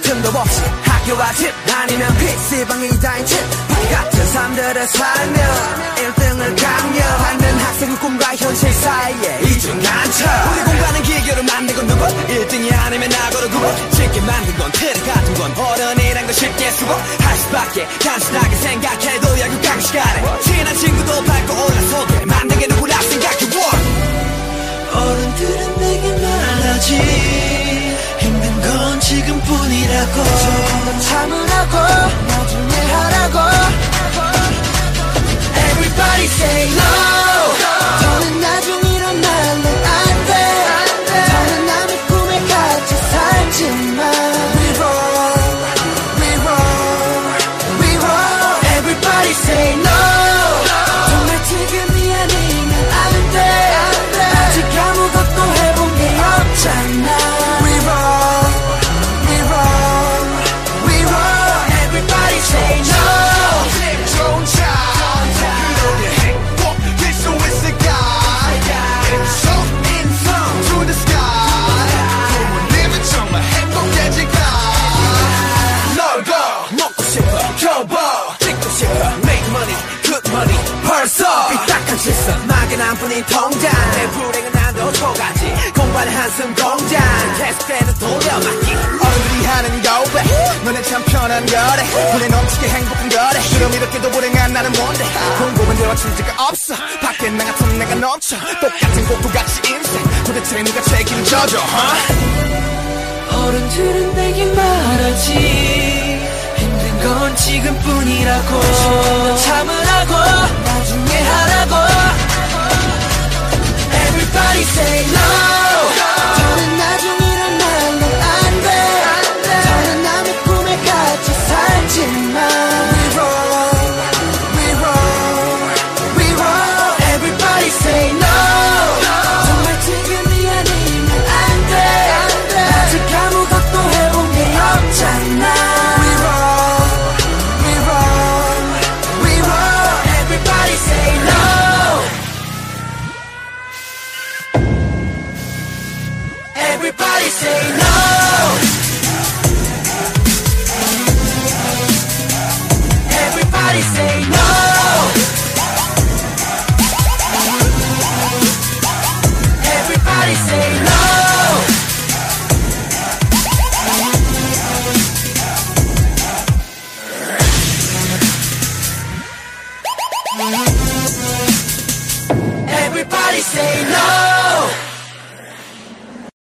틈도 없이 학교와 집 아니면 PC방이 다인 집 같은 삶들을 살며 1등을 강요하는 학생의 꿈과 현실 사이에 이중난처. 우리 공부하는 기교를 만든 건 누구? 1등이 아니면 나고로 구워. 쉽게 만든 건 틀을 같은 건 어른이란 걸 쉽게 수고 할 수밖에 단순하게 생각해도 야구 강의 시간에. 친한 친구도 밟고 올라서게 만든 지금뿐이라고 조금만 참으라고 나중에 하라고 Everybody say no 더는 나중이란 말로 안돼 더는 남의 꿈에 갇혀 살지만 We roll, we roll, we roll Everybody say no 벌써 삐딱한 실수 막연한 뿐인 통장. 내 불행은 나도 초가지. 공부하는 한숨 공장. 계속되는 돌려막기. 어른들이 하는 거래 너네 참 편한 거래. 눈에 넘치게 행복한 거래. 그럼 이렇게도 불행한 나는 뭔데? 공부만 대화 취지가 없어. 밖에 나 같은 내가 넘쳐. 똑같은 곡도 같이 인생 도대체 누가 책임져줘 huh? 어른들은 내게 말하지. 힘든 건 지금뿐이라고. 참으라고 Everybody say no. Everybody say no